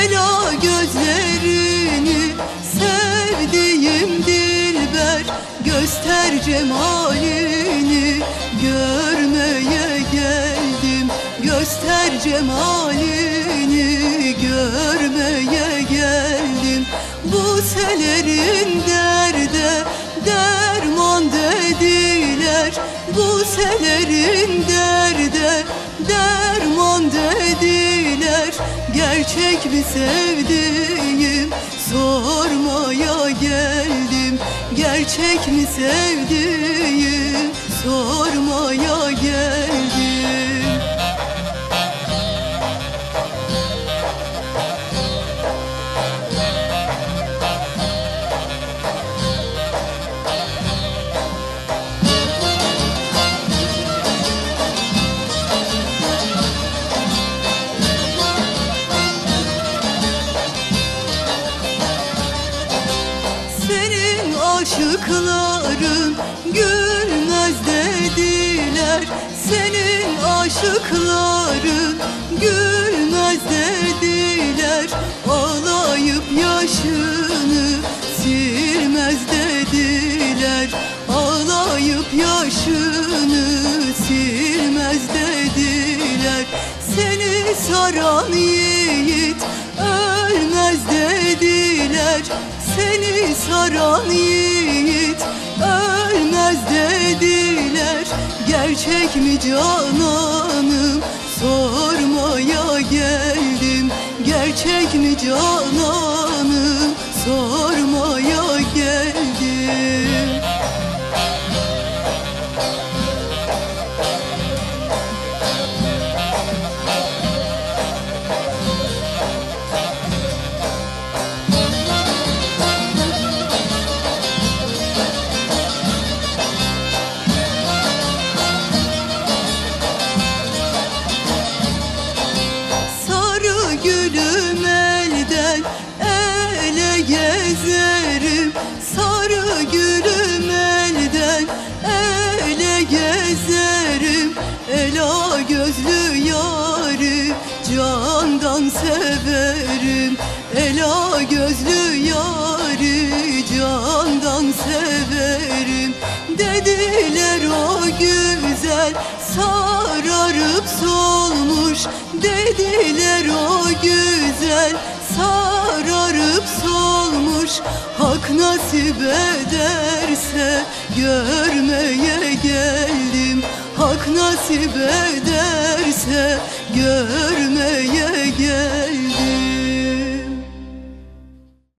Ela gözlerini Sevdiğim dilber Göster cemalini. Görmeye geldim. Göster cemalini. Görmeye geldim. Bu selerin derde Derman dediler. Bu selerin derde Gerçek mi sevdiğim Sormaya geldim. Gerçek mi sevdiğim Sormaya geldim aşıkların gülmez dediler. Senin aşıkların gülmez dediler. Ağlayıp yaşını silmez dediler. Ağlayıp yaşını silmez dediler. Seni saran yiğit ölmez dediler. Seni saran Gerçek mi cananım sormaya geldim. Gerçek mi cananım? Sormaya gülüm elden gezerim. Sarı gülüm elden ele gezerim. Ela gözlü yarim candan severim. Ela gözlü yari candan severim. Dediler o güzel sararıp solmuş. Dediler o güzel sararıp solmuş. Hak nasip ederse görmeye geldim. Hak nasip ederse görmeye